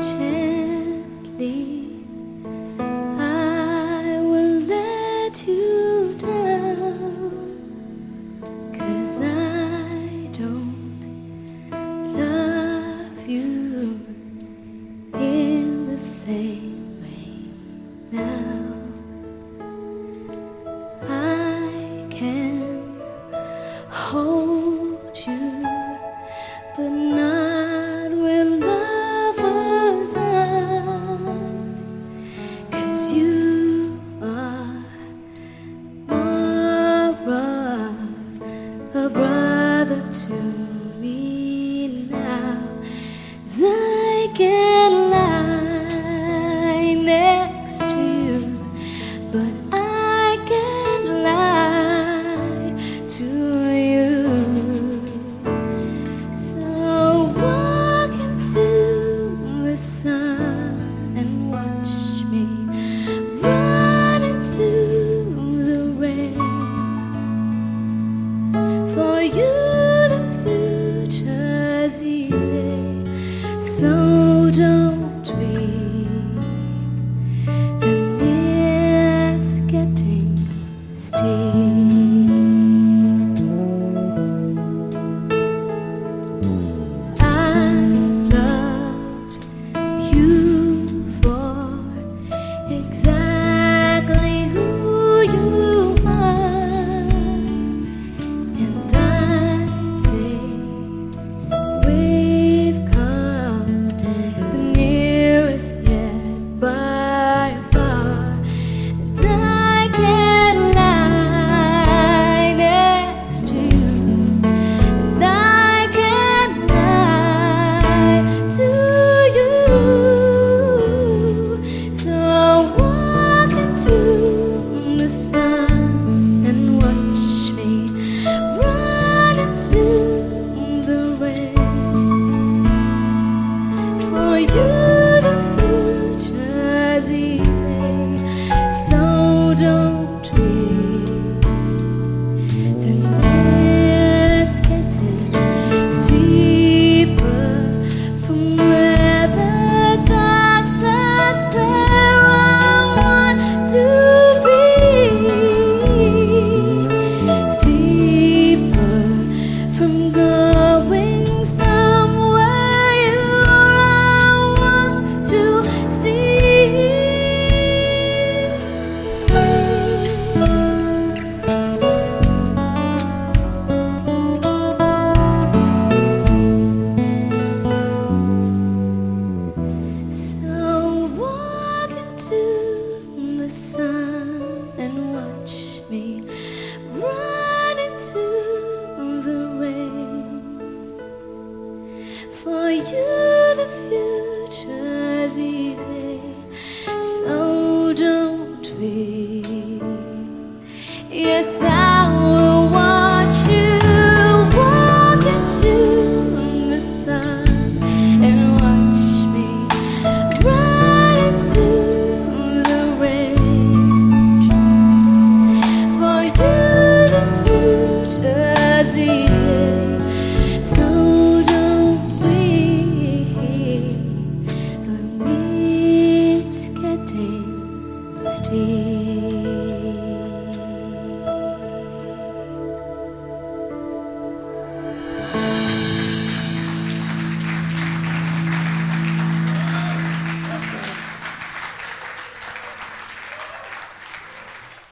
gently. I will let you down, cause I don't love you in the same way now. I can hold you, but you, the future's easy, so don't so day.